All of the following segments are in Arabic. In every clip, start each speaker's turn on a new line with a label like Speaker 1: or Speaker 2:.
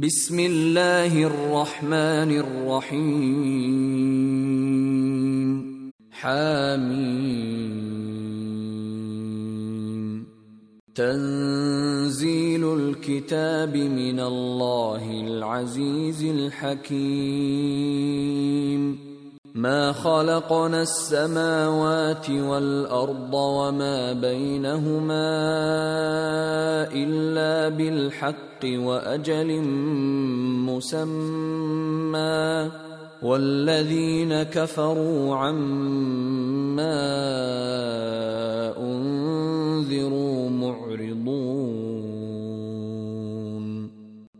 Speaker 1: بسم الله الرحمن الرحيم حامين تنزيل الكتاب من الله العزيز الحكيم ما خلقنا السماوات والارض وما بينهما الا بالحق واجل مسمى والذين كفروا عما انذروا معرضون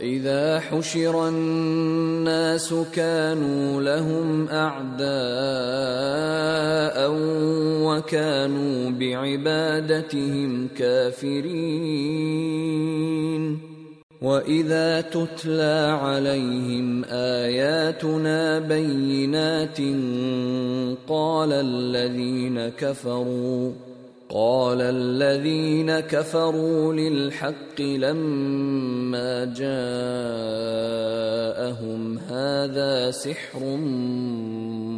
Speaker 1: واذا حشر الناس كانوا لهم اعداء وكانوا بعبادتهم كافرين واذا تتلى عليهم اياتنا بينات قال الذين كفروا قال الذين كفروا للحق لما جاءهم هذا سحر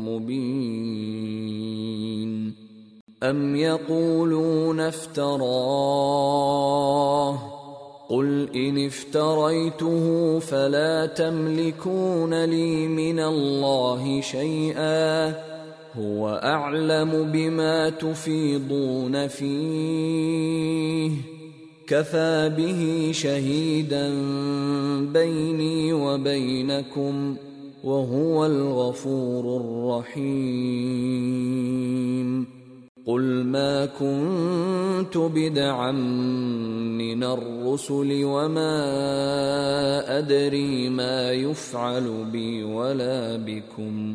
Speaker 1: مبين ام يقولون افتراه قل ان افتريته فلا تملكون لي من الله شيئا هو اعلم بما تفيضون فيه كفى به شهيدا بيني وبينكم وهو الغفور الرحيم قل ما كنت بدعا من الرسل وما ادري ما يفعل بي ولا بكم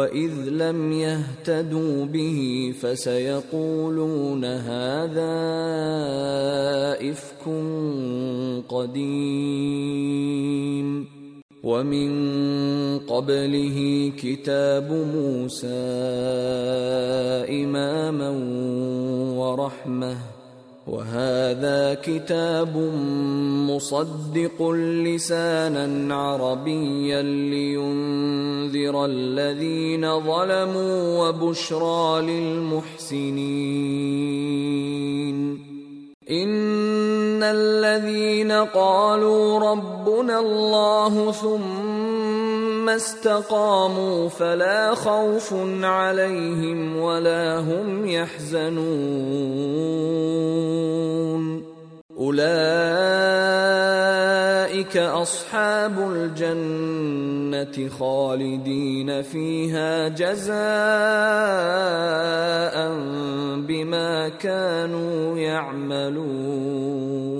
Speaker 1: واذ لم يهتدوا به فسيقولون هذا افك قديم ومن قبله كتاب موسى اماما ورحمه وهذا كتاب مصدق لسانا عربيا لينذر الذين ظلموا وبشرى للمحسنين ان الذين قالوا ربنا الله ثم استقاموا فلا خوف عليهم ولا هم يحزنون اولئك اصحاب الجنه خالدين فيها جزاء بما كانوا يعملون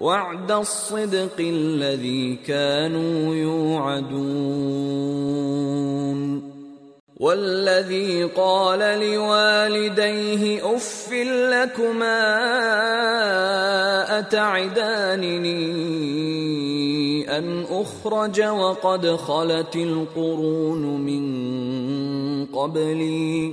Speaker 1: وعد الصدق الذي كانوا يوعدون والذي قال لوالديه اف لكما اتعدانني ان اخرج وقد خلت القرون من قبلي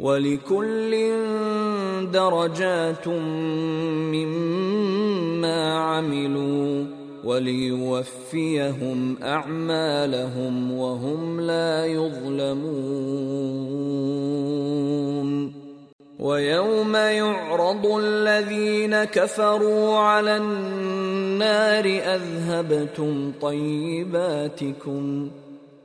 Speaker 1: ولكل درجات مما عملوا وليوفيهم اعمالهم وهم لا يظلمون ويوم يعرض الذين كفروا على النار اذهبتم طيباتكم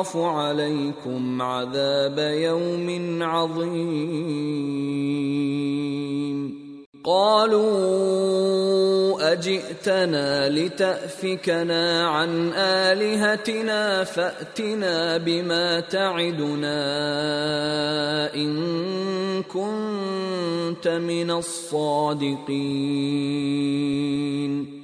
Speaker 1: أخاف عليكم عذاب يوم عظيم قالوا اجئتنا لتافكنا عن الهتنا فاتنا بما تعدنا ان كنت من الصادقين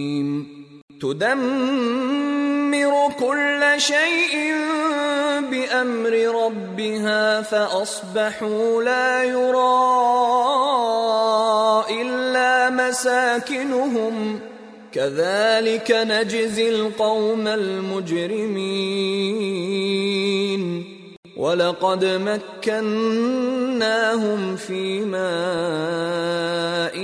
Speaker 1: تدمر كل شيء بامر ربها فاصبحوا لا يرى الا مساكنهم كذلك نجزي القوم المجرمين ولقد مكناهم في ماء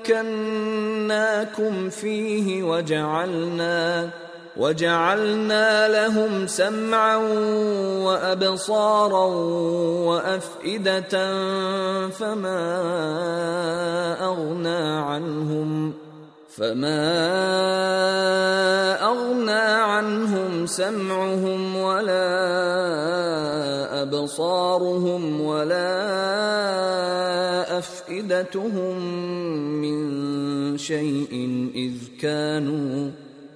Speaker 1: مكناكم فيه وجعلنا وجعلنا لهم سمعا وابصارا وافئده فما اغنى عنهم فما اغنى عنهم سمعهم ولا ابصارهم ولا افئدتهم من شيء اذ كانوا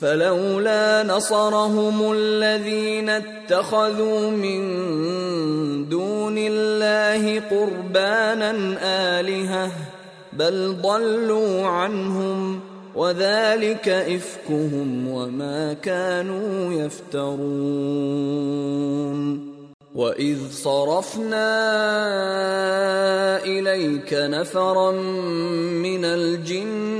Speaker 1: فلولا نصرهم الذين اتخذوا من دون الله قربانا الهه بل ضلوا عنهم وذلك افكهم وما كانوا يفترون واذ صرفنا اليك نفرا من الجن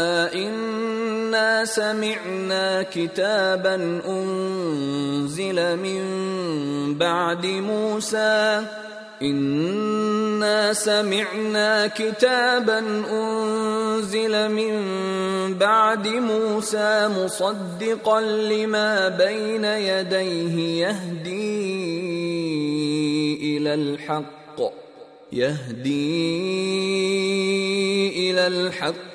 Speaker 1: انا سمعنا كتابا انزل من بعد موسى انا سمعنا كتابا انزل من بعد موسى مصدقا لما بين يديه يهدي الى الحق يهدي الى الحق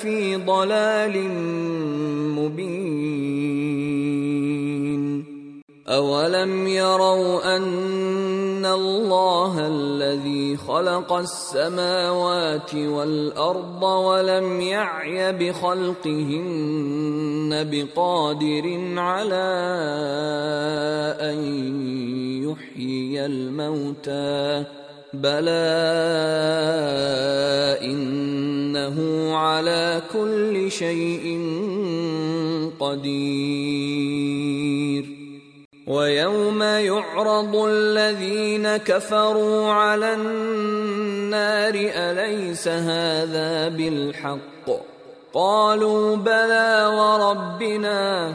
Speaker 1: لفي ضلال مبين اولم يروا ان الله الذي خلق السماوات والارض ولم يعي بخلقهن بقادر على ان يحيي الموتى بلى انه على كل شيء قدير ويوم يعرض الذين كفروا على النار اليس هذا بالحق قالوا بلى وربنا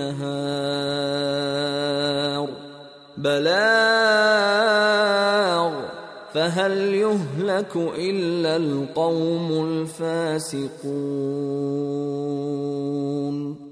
Speaker 1: النهار بلاغ فهل يهلك الا القوم الفاسقون